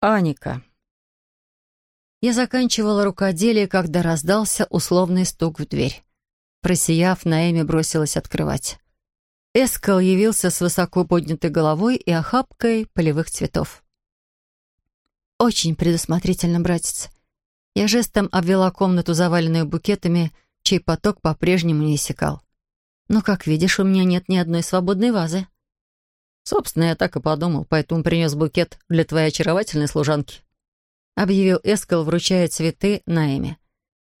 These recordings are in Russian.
Аника. Я заканчивала рукоделие, когда раздался условный стук в дверь. Просияв, Наэми бросилась открывать. Эскал явился с высоко поднятой головой и охапкой полевых цветов. «Очень предусмотрительно, братец». Я жестом обвела комнату, заваленную букетами, чей поток по-прежнему не иссякал. «Но, как видишь, у меня нет ни одной свободной вазы». «Собственно, я так и подумал, поэтому принес букет для твоей очаровательной служанки», объявил Эскал, вручая цветы Наэме.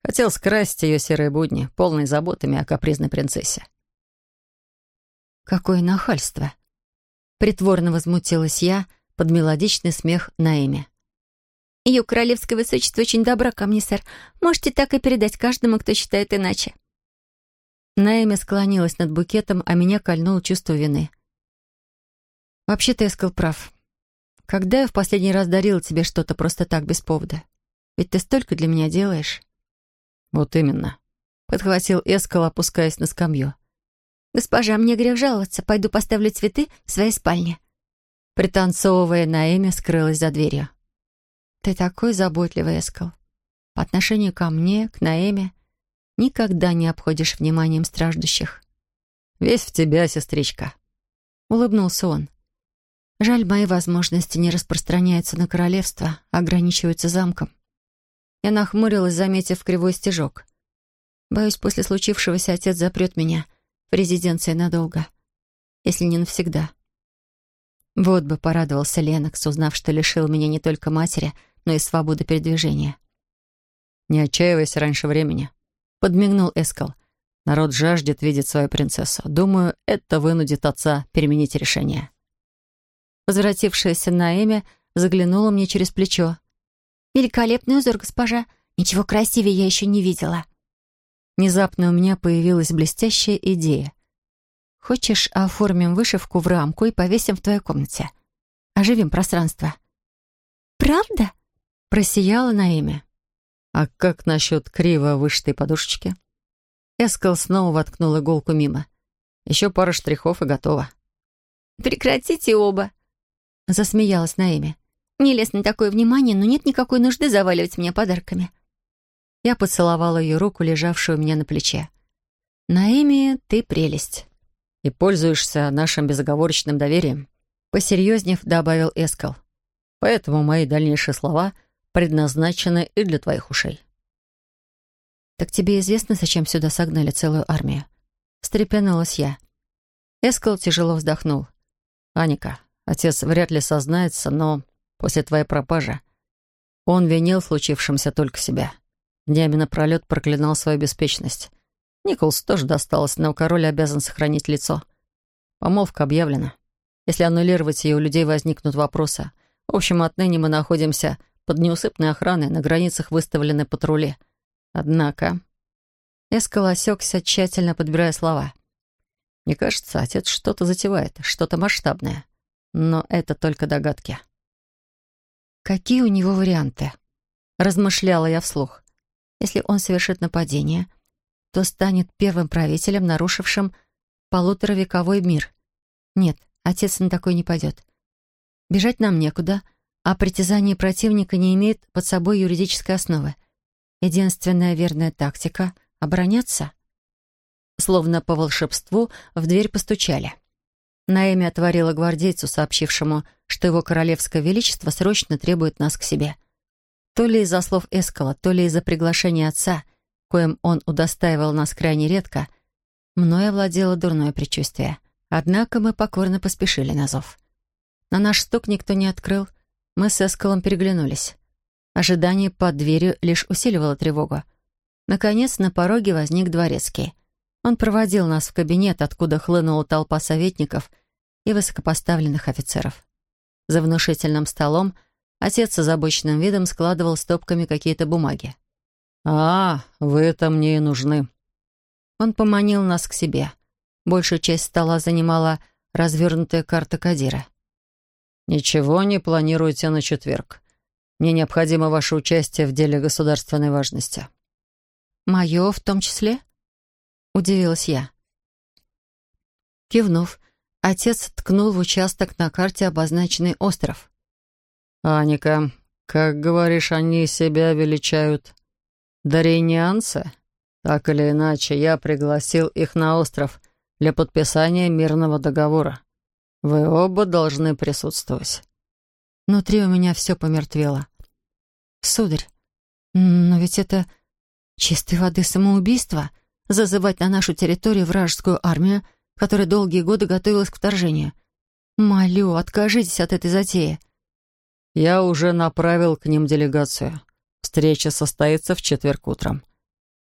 Хотел скрасить ее серые будни, полные заботами о капризной принцессе. «Какое нахальство!» Притворно возмутилась я под мелодичный смех Наэме. «Ее королевское высочество очень добра ко мне, сэр. Можете так и передать каждому, кто считает иначе». Наэме склонилась над букетом, а меня кольнуло чувство вины. «Вообще-то Эскал прав. Когда я в последний раз дарила тебе что-то просто так, без повода? Ведь ты столько для меня делаешь». «Вот именно», — подхватил Эскал, опускаясь на скамью. «Госпожа, мне грех жаловаться. Пойду поставлю цветы в своей спальне». Пританцовывая, Наэми скрылась за дверью. «Ты такой заботливый, Эскал. По отношению ко мне, к Наэме, никогда не обходишь вниманием страждущих». «Весь в тебя, сестричка», — улыбнулся он. «Жаль, мои возможности не распространяются на королевство, а ограничиваются замком». Я нахмурилась, заметив кривой стежок. Боюсь, после случившегося отец запрет меня в резиденции надолго, если не навсегда. Вот бы порадовался Ленокс, узнав, что лишил меня не только матери, но и свободы передвижения. «Не отчаивайся раньше времени», — подмигнул Эскал. «Народ жаждет видеть свою принцессу. Думаю, это вынудит отца переменить решение». Возвратившаяся Наэми заглянула мне через плечо. «Великолепный узор, госпожа. Ничего красивее я еще не видела». Внезапно у меня появилась блестящая идея. «Хочешь, оформим вышивку в рамку и повесим в твоей комнате? Оживим пространство». «Правда?» — просияла на имя. «А как насчет криво вышитой подушечки?» Эскал снова воткнул иголку мимо. «Еще пара штрихов и готово». «Прекратите оба!» — засмеялась Наэми. «Не лез на такое внимание, но нет никакой нужды заваливать меня подарками». Я поцеловала ее руку, лежавшую у меня на плече. «Наэми, ты прелесть». «И пользуешься нашим безоговорочным доверием», — посерьезнев добавил Эскал. «Поэтому мои дальнейшие слова предназначены и для твоих ушей». «Так тебе известно, зачем сюда согнали целую армию?» Встрепенулась я. Эскал тяжело вздохнул. «Аника, отец вряд ли сознается, но после твоей пропажи он винил в случившемся только себя. Днями напролет проклинал свою беспечность. Николс тоже досталось, но король обязан сохранить лицо. Помолвка объявлена. Если аннулировать ее, у людей возникнут вопросы. В общем, отныне мы находимся под неусыпной охраной, на границах выставлены патрули. Однако... Эскал осекся, тщательно подбирая слова. Мне кажется, отец что-то затевает, что-то масштабное. Но это только догадки. «Какие у него варианты?» Размышляла я вслух. Если он совершит нападение, то станет первым правителем, нарушившим полуторавековой мир. Нет, отец на такой не пойдет. Бежать нам некуда, а притязание противника не имеет под собой юридической основы. Единственная верная тактика — обороняться. Словно по волшебству в дверь постучали. Наэми отворила гвардейцу, сообщившему, что его королевское величество срочно требует нас к себе — то ли из-за слов Эскала, то ли из-за приглашения отца, коим он удостаивал нас крайне редко, мною овладело дурное предчувствие. Однако мы покорно поспешили на зов. На наш стук никто не открыл. Мы с Эскалом переглянулись. Ожидание под дверью лишь усиливало тревогу. Наконец, на пороге возник дворецкий. Он проводил нас в кабинет, откуда хлынула толпа советников и высокопоставленных офицеров. За внушительным столом Отец с озабоченным видом складывал стопками какие-то бумаги. «А, вы-то мне и нужны». Он поманил нас к себе. Большую часть стола занимала развернутая карта Кадира. «Ничего не планируете на четверг. Мне необходимо ваше участие в деле государственной важности». «Мое в том числе?» — удивилась я. Кивнув, отец ткнул в участок на карте обозначенный остров. «Аника, как говоришь, они себя величают даринианцы? Так или иначе, я пригласил их на остров для подписания мирного договора. Вы оба должны присутствовать». Внутри у меня все помертвело. «Сударь, но ведь это чистой воды самоубийство — зазывать на нашу территорию вражескую армию, которая долгие годы готовилась к вторжению. Молю, откажитесь от этой затеи». «Я уже направил к ним делегацию. Встреча состоится в четверг утром.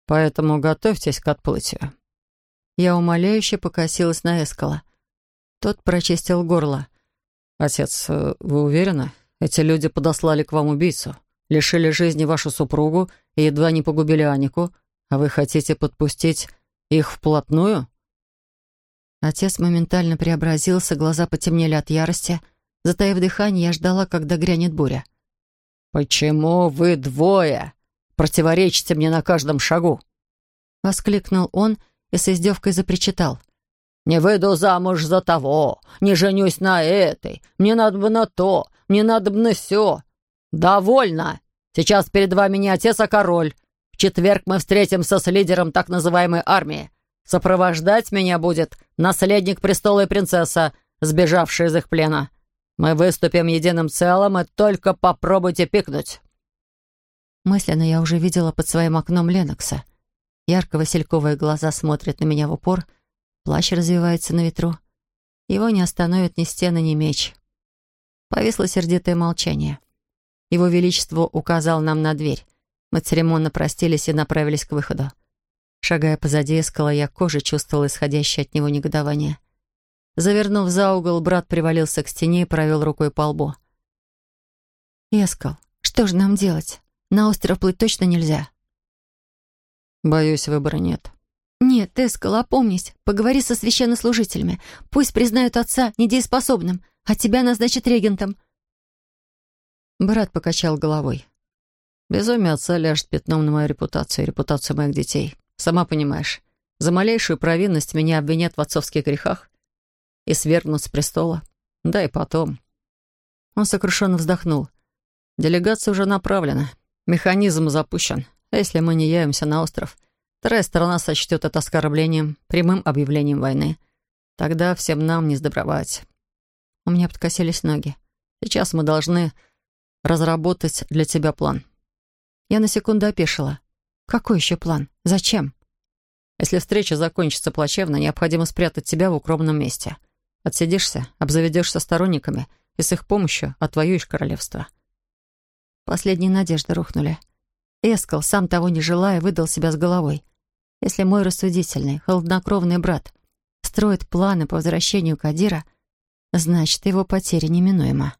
Поэтому готовьтесь к отплытию». Я умоляюще покосилась на Эскала. Тот прочистил горло. «Отец, э, вы уверены? Эти люди подослали к вам убийцу, лишили жизни вашу супругу и едва не погубили Анику, вы хотите подпустить их вплотную?» Отец моментально преобразился, глаза потемнели от ярости. Затаив дыхание, я ждала, когда грянет буря. «Почему вы двое противоречите мне на каждом шагу?» Воскликнул он и с издевкой запричитал. «Не выйду замуж за того, не женюсь на этой, мне надо бы на то, мне надо бы на сё. Довольно! Сейчас перед вами не отец, а король. В четверг мы встретимся с лидером так называемой армии. Сопровождать меня будет наследник престола и принцесса, сбежавшая из их плена. Мы выступим единым целым, и только попробуйте пикнуть». Мысленно я уже видела под своим окном Ленокса. Ярко-васильковые глаза смотрят на меня в упор, плащ развивается на ветру. Его не остановит ни стены, ни меч. Повисло сердитое молчание. Его Величество указал нам на дверь. Мы церемонно простились и направились к выходу. Шагая позади Эскала, я кожей чувствовала исходящее от него негодование. Завернув за угол, брат привалился к стене и провел рукой по лбу. «Эскал, что же нам делать? На остров плыть точно нельзя?» «Боюсь, выбора нет». «Нет, Эскал, опомнись. Поговори со священнослужителями. Пусть признают отца недееспособным, а тебя назначат регентом». Брат покачал головой. «Безумие отца ляжет пятном на мою репутацию и репутацию моих детей. Сама понимаешь, за малейшую провинность меня обвинят в отцовских грехах и свергнут с престола. Да и потом. Он сокрушенно вздохнул. Делегация уже направлена. Механизм запущен. А если мы не явимся на остров, вторая сторона сочтет это оскорблением, прямым объявлением войны. Тогда всем нам не сдобровать. У меня подкосились ноги. Сейчас мы должны разработать для тебя план. Я на секунду опешила. «Какой еще план? Зачем?» «Если встреча закончится плачевно, необходимо спрятать тебя в укромном месте. Отсидишься, обзаведешься сторонниками, и с их помощью отвоюешь королевство». Последние надежды рухнули. Эскал, сам того не желая, выдал себя с головой. Если мой рассудительный, холоднокровный брат строит планы по возвращению Кадира, значит, его потеря неминуема.